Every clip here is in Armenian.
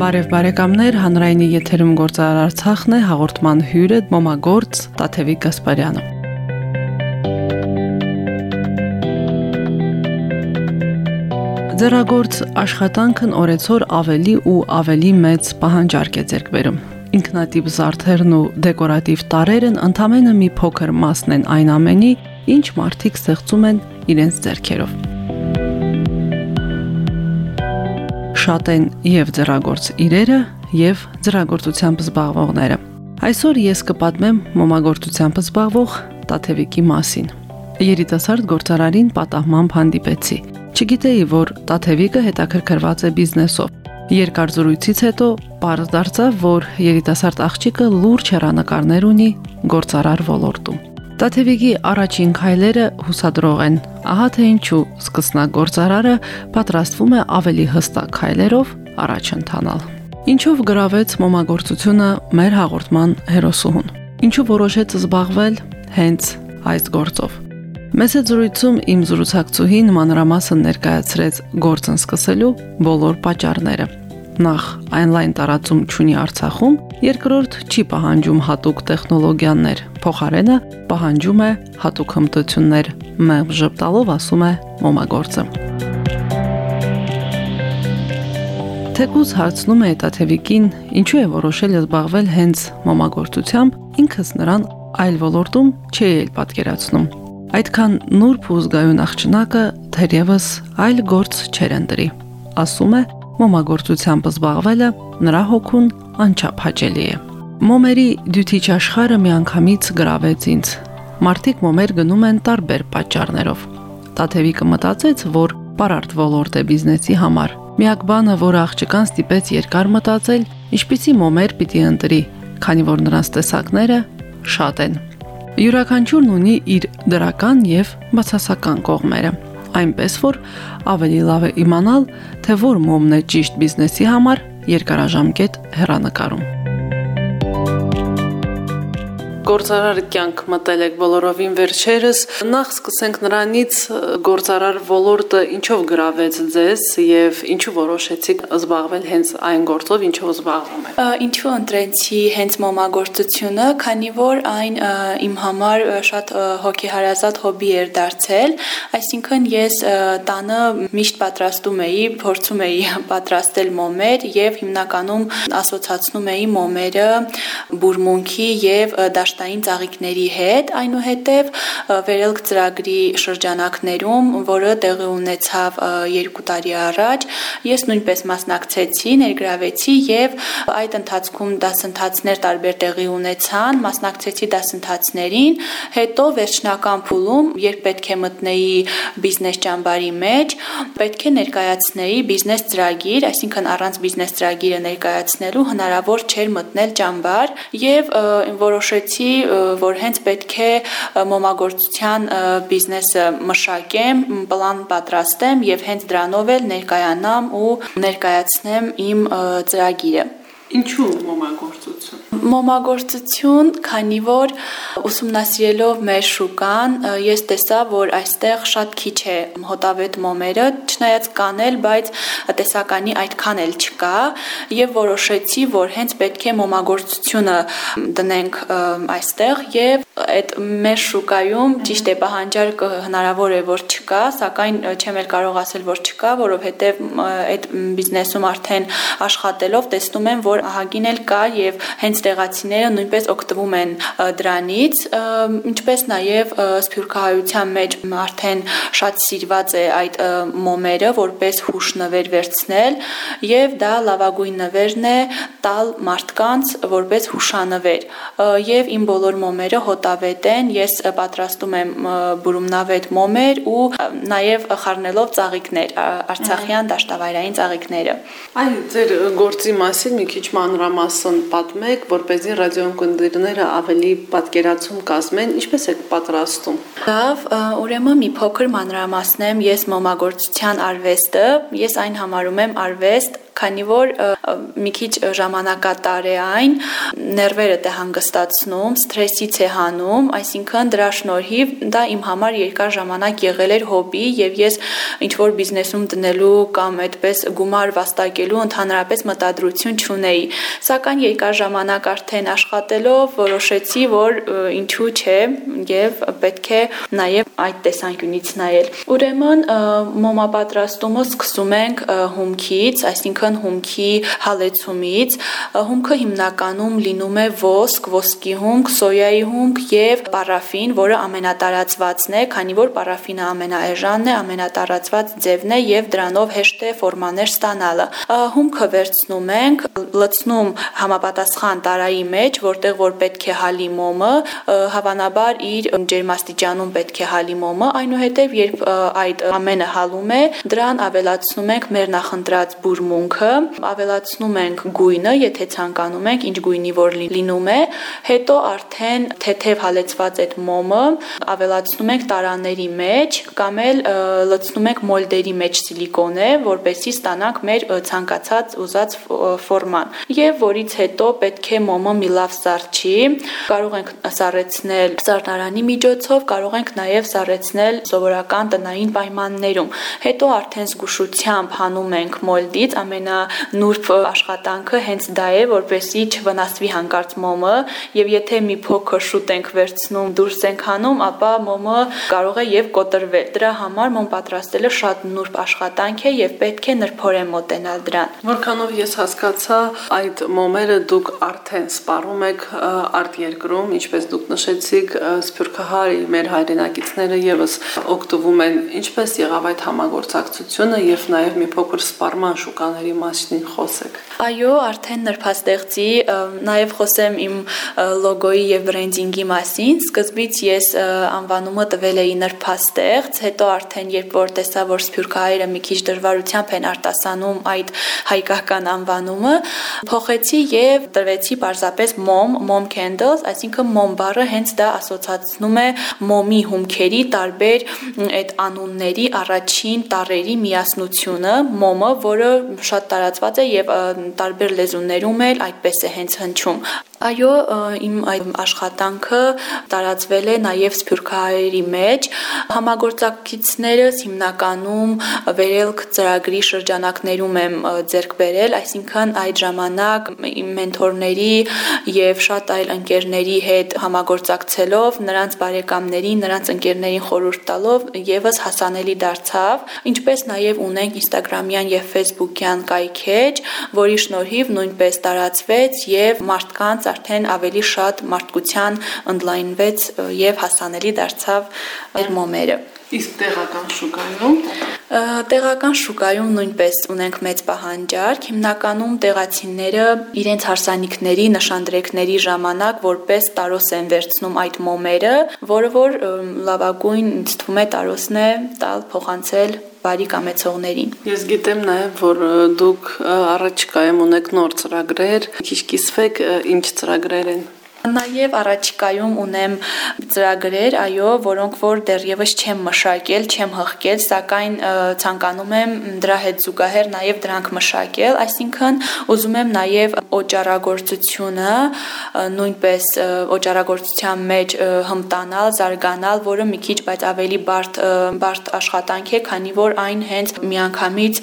Բարև բարեկամներ, հանրայինի եթերում գործարար Արցախն է, հաղորդման հյուրը Մոմագործ Տաթևիկ Գասպարյանը։ Ձեռագործ աշխատանքն օրեցօր ավելի ու ավելի մեծ պահանջարկ է ձեռք բերում։ Ինքնատիպ զարդերն ու դեկորատիվ տարերն ընդամենը մի փոքր մասն են այն ամենի, ինչ մարդիկ ստեղծում են իրենց ձեռքերով։ շատ են եւ ձեռագործ իրերը եւ ձեռագործությամբ զբաղվողները։ Այսօր ես կպատմեմ մոմագործությամբ զբաղվող Տաթևիկի մասին։ Երիտասարդ գործարարին պատահմամբ հանդիպեցի։ Չգիտեի, որ Տաթևիկը հետաքրքրված է բիզնեսով։ Երկար զրույցից հետո պարզ դարձավ, որ երիտասարդ աղջիկը լուրջ հեռանկարներ ունի գործարար ոլորտում։ Տաթևիկի առաջին քայլերը հուսադրող են։ Ահա թե ինչու սկսնագործարարը պատրաստվում է ավելի հստակ քայլերով առաջ ընթանալ։ Ինչով գրավեց մոմագործությունը մեր հաղորդման հերոսուհուն։ Ինչու որոշեց զբաղվել հենց այս գործով։ Մեծ զրույցում իմ զրուցակցուհին մանրամասն ներկայացրեց գործն սկսելու բոլոր պատճառները նախ online տարածում չունի Արցախում, երկրորդ չի պահանջում հատուկ տեխնոլոգիաներ, փոխարենը պահանջում է հատուկ հմտություններ, մեղ ժպտալով ասում է մոմագործը։ Թեկուզ հարցնում է Տաթևիկին, ինչու է որոշել զբաղվել հենց մոմագործությամբ, ինքս նրան այլ ոլորտում չի էլ պատկերացնում։ Այդքան նուրբ ու զգայուն աղջնակը թերևս այլ գործ չեր ընտրի։ Ասում է, մոմագործությամբ զբաղվելը նրա հոգուն անչափ հաճելի է։ Մոմերի դյութիչ աշխարհը միանգամից գրավեց ինձ։ Մարդիկ մոմեր գնում են տարբեր պատճառներով։ Տաթևիկը մտածեց, որ պարարտ ոլորտ է բիզնեսի համար։ Միակ բանը, որ աղջկան ստիպեց երկար մտածել, ինչպիսի մոմեր պիտի ընտրի, քանի որ նրանց տեսակները շատ են։ Յուրաքանչյուրն ունի իր դրական եւ բացասական կողմերը այնպես որ ավելի լավ է իմանալ, թե որ մոմն է ճիշտ բիզնեսի համար երկարաժամկետ հեռանկարում գործարար կյանք մտել եք բոլորովին վերջերս։ Նախ սկսենք նրանից գործարար ոլորտը ինչով գրավեց ձեզ եւ ինչու որոշեցիք զբաղվել հենց այն գործով, ինչով զբաղվում եք։ Ինչու ընտրեցի հենց մոմագործությունը, քանի որ այն իմ համար շատ հոգեհարազատ հոբի էր դարձել, այսինքն ես տանը միշտ պատրաստում էի, փորձում էի պատրաստել մոմեր եւ հիմնականում ասոցացնում էի մոմերը բուրմունքի եւ դաշտ դաշտային ծաղիկների հետ, այնուհետև վերելք ծրագրի շրջանակներում, որը տեղի ունեցավ 2 տարի առաջ, ես նույնպես մասնակցեցի, ներգրավեցի եւ այդ ընթացքում դասընթացներ տարբեր տեղի ունեցան, մասնակցեցի դասընթացներին, հետո վերջնական փուլում, երբ պետք է մտնեի բիզնես ճամբարի մեջ, պետք է ներկայացնեի բիզնես ծրագիր, այսինքն առանց բիզնես ծրագիրը ներկայացնելու հնարավոր չէր մտնել ճամբար եւ որոշեցի որ հենց պետք է մոմագործության բիզնեսը մշակեմ, պլան պատրաստեմ եւ հենց դրանով էլ ներկայանամ ու ներկայացնեմ իմ ծրագիրը։ Ինչու մոմագործություն։ Մոմագործություն, քանի որ ուսումնասիրելով մեր շուկան, ես տեսա, որ այստեղ շատ քիչ է հոտավետ մոմերը, չնայած կան էլ, բայց տեսականի այդքան էլ չկա, եւ որոշեցի, որ հենց պետք է մոմագործությունը դնենք այստեղ եւ այդ մեր շուկայում ճիշտ է պահանջարկը հնարավոր է որ չկա, սակայն չեմ էլ կարող ասել որ չկա, որովհետեւ այդ բիզնեսում արդեն աշխատելով տեսնում եմ, որ ահագին էլ կա եւ հենց տեղացիները նույնպես օգտվում են դրանից, ինչպես նաեւ սփյուռքահայության մեջ արդեն շատ սիրված է այդ մոմերը որպես հուշնվեր վերցնել եւ դա լավագույն նվերն է տալ մարդկանց որպես հուշանվեր եւ իմ բոլոր մոմերը հոտավ բուրումնավետ են, ես պատրաստում եմ բուրումնավետ մոմեր ու նաև խառնելով ծաղիկներ, արցախյան դաշտավայրային ծաղիկները։ Այ ձեր գործի մասին մի քիչ մանրամասն պատմեք, որ เป զի ռադիոընկերները ավելի պատկերացում կազմեն, ինչպես եք պատրաստում։ Լավ, ուրեմն մի փոքր մանրամասնեմ ես մոմագործության արվեստը, ես այն համարում եմ արվեստ, քանի որ մի քիչ ժամանակատար է այն, ներվերը դե հանգստացնում, սթրեսից է հանում, այսինքն դրա շնորհիվ դա իմ համար երկար ժամանակ եղել էր հոբի եւ ես ինչ որ բիզնեսում դնելու կամ այդպես գումար վաստակելու ընդհանրապես մտադրություն չունեի։ Սակայն երկար ժամանակ արդեն աշխատելով որոշեցի, որ ինչու՞ չէ եւ պետք է նաեւ այդ տեսանկյունից նայել։ Ուրեմն մոմապատրաստումը սկսում ենք հումքից, այսինքն այսինքն հումքի հալեցումից։ Հումքը հիմնականում լինում է ոսկ, ոսկի հումք, սոյայի հումք եւ պարաֆին, որը ամենատարածվածն է, քանի որ պարաֆինը ամենաէժանն է, ամենատարածված ձևն է եւ դրանով հեշտ է ֆորմաներ ստանալը։ Հումքը վերցնում ենք, լցնում համապատասխան տարայի մեջ, որտեղ որ պետք է հալի մոմը, հավանաբար իր ջերմաստիճանում պետք է հալի մոմը, այնուհետև երբ այդ ամենը հալում է, դրան ավելացնում ենք մեր նախընտրած բուրմունքը, մուտքը, ավելացնում ենք գույնը, եթե ցանկանում ենք, ինչ գույնի որ լինում է, հետո արդեն թեթև հալեցված այդ մոմը ավելացնում ենք տարաների մեջ կամ էլ լցնում ենք մոլդերի մեջ սիլիկոնե, որպեսզի ստանանք մեր ցանկացած ուզած ֆորման։ Եվ որից հետո պետք է մոմը մի լավ սառչի, կարող ենք սառեցնել սառնարանի միջոցով, կարող ենք նաև սառեցնել սովորական տնային պայմաններում։ Հետո արդեն զգուշությամբ հանում ենք մոլդից ամենա ամենանուրբ աշխատանքը հենց դա է, որպեսզի չվնասվի հանկարծ մոմը, եւ եթե մի փոքր շուտ ենք վերցնում, դուրս ենք հանում, ապա մոմը կարող է եւ կոտրվել։ Դրա համար մոմ պատրաստելը շատ նուրբ աշխատանք է եւ պետք է նրբորեն մոտենալ դրան։ Որքանով ես հասկացա, այդ մոմերը դուք արդեն սպառում եք արտերկրում, ինչպես դուք նշեցիք, Սփյուռքահարի մեր հայրենակիցները եւս օգտվում են, ինչպես եղավ այդ համագործակցությունը եւ նաեւ մի փոքր սպառման շուկաների մասին խոսեք։ Այո, արդեն նրբաստեղծի, նաև խոսեմ իմ լոգոյի եւ բրենդինգի մասին։ Սկզբից ես անվանումը տվել էի նրբաստեղծ, հետո արդեն երբ որ տեսա, որ Սփյուռքահայերը մի քիչ դժվարությամբ են արտասանում այդ հայկական անվանումը, փոխեցի եւ տրվեցի պարզապես mom, mom candles, այսինքն mom բառը հենց դա ասոցացնում է մոմի հումքերի տարբեր այդ անունների առաջին տառերի միասնությունը, մոմը, որը շատ տարածված է եւ տարբեր լեզուներում էլ այդպես է հենց հնչում։ Այո, իմ այդ աշխատանքը տարածվել է նաև Սփյուռքահայերի մեջ։ Համագործակիցներս հիմնականում վերելք ծրագրի շրջանակներում եմ ձեռք բերել, այսինքն այդ ժամանակ իմ մենթորների եւ շատ այլ ընկերների հետ համագործակցելով, նրանց բարեկամներին, նրանց ընկերներին խորհուրդ տալով եւս հասանելի դարձավ, ինչպես նաև ունենք Instagram-յան եւ Facebook-յան կայքեջ, որի շնորհիվ նույնպես տարածվեց եւ մարդկանց արդեն ավելի շատ մարդկության ընդլայնվեց եւ հասանելի դարձավ մեր մոմերը։ Իսկ տեղական շուկայում տեղական շուկայում նույնպես ունենք մեծ պահանջարկ։ Հիմնականում տեղացիները իրենց հարսանիքների, նշանդրեկների ժամանակ որպես տարոս են վերցնում այդ մոմերը, որը որ լավագույն ինձ թվում է տարոսն է տալ փոխանցել բարի կամեցողներին։ Ես գիտեմ նաև, որ դուք առաջիկայում ունեք նոր ծրագրեր, քիչ կիսվեք, ինչ ծրագրեր են։ Նաև առաջիկայում ունեմ ծրագրեր, այո, որոնք որ դեռևս չեմ մշակել, չեմ հղկել, սակայն ցանկանում եմ դրա հետ զուգահեռ նաև դրանք մշակել, այսինքն ուզում եմ նաև օճառագործությունը նույնպես օճառագործության մեջ հմտանալ, զարգանալ, որը մի քիչ բայց ավելի բարդ բարդ աշխատանք է, քանի որ այն հենց միանգամից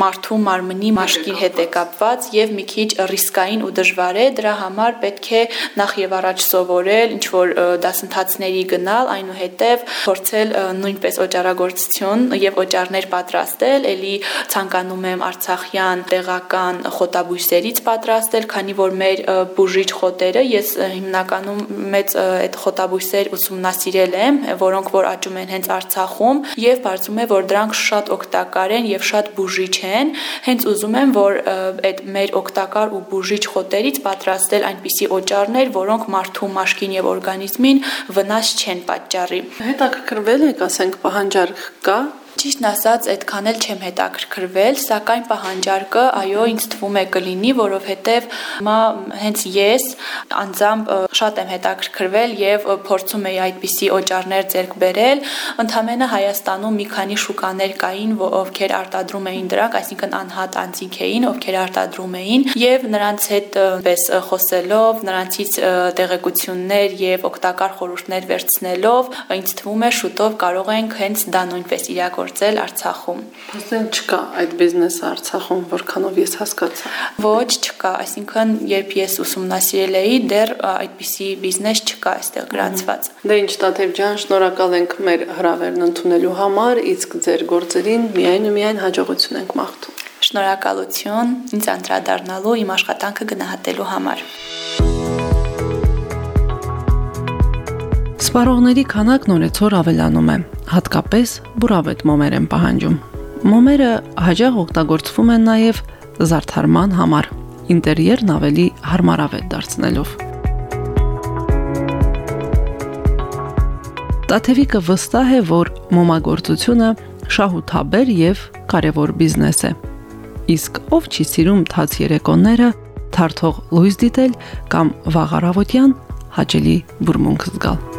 մարդու մարմնի մաշկի հետ է կապված եւ մի քիչ ռիսկային ու դժվար է, դրա համար պետք է նախ եւ առաջ սովորել, ինչ որ դասընթացների գնալ, այնուհետև փորձել նույնպես օճառագործություն եւ օճառներ պատրաստել, ելի ցանկանում եմ արցախյան տեղական խոտաբույսերից պատրաստել, քանի որ մեր բուժիչ խոտերը ես հիմնականում մեծ այդ խոտաբույսեր ուսումնասիրել եմ, որոնք որ աճում են հենց Արցախում եւ բարձում է որ դրանք շատ օգտակար են եւ շատ բուժիչ են։ Հենց ուզում եմ որ այդ մեր օգտակար ու բուժիչ խոտերից պատրաստել այնպիսի օճառներ, բաներ, որոնք մարդու մաշկին եւ օրգանիզմին վնաս չեն պատճառի։ Հետաքրքրվել եք, ասենք, պահանջարկ կա Ճիշտն ասած, այդքան էլ չեմ հետաքրքրվել, սակայն պահանջարկը այո ինձ թվում է կլինի, որովհետև հիմա հենց ես անձամբ շատ եմ հետաքրքրվել եւ փորձում եի այդպիսի օճառներ ձեռք բերել։ Ընդամենը Հայաստանում մի քանի շուկաներ կային, ովքեր արտադրում էին դրանք, այսինքն անհատ անձինք էին, ովքեր արտադրում էին եւ նրանց հետ պես խոսելով, նրանցից տեղեկություններ եւ օգտակար խորհուրդներ վերցնելով, ինձ թվում է շուտով կարող ենք հենց դա նույնպես իրագործել գործել Արցախում։ Ասեն չկա այդ բիզնեսը Արցախում, որքանով ես հասկացա։ Ոչ, չկա, այսինքն երբ ես ուսումնասիրել էի, դեռ այդպիսի բիզնես չկա այստեղ գրանցված։ Դե ինչ Տաթև ջան, շնորհակալ ենք մեր հրավերն ընդունելու համար, իսկ ձեր գործերին միայն ու միայն հաջողություն ենք մաղթում։ Շնորհակալություն ինձ անդրադառնալու իմ աշխատանքը գնահատելու համար։ Սպառողների քանակն օրեցօր ավելանում է, հատկապես բուրավետ մոմեր են պահանջում։ Մոմերը հաջող օգտագործվում են նաև զարդարման համար, ինտերիերն ավելի հարմարավետ դարձնելով։ Տաթևիկը վստահ է, որ մոմագործությունը շահութաբեր եւ կարևոր բիզնես է։ Իսկ ով չի սիրում թաց երեկոները, թարթող լույս դիտել կամ վաղարավոտյան հաճելի բուրմունք զգալ։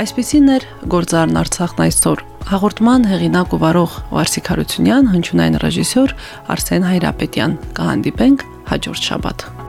Այսպեսին էր գործարն Արցախն այսօր։ Հաղորդման հեղինակ ու վարող Վարսիկ Հարությունյան, հնչյունային ռեժիսոր Արսեն Հայրապետյան։ Կհանդիպենք հաջորդ շաբաթ։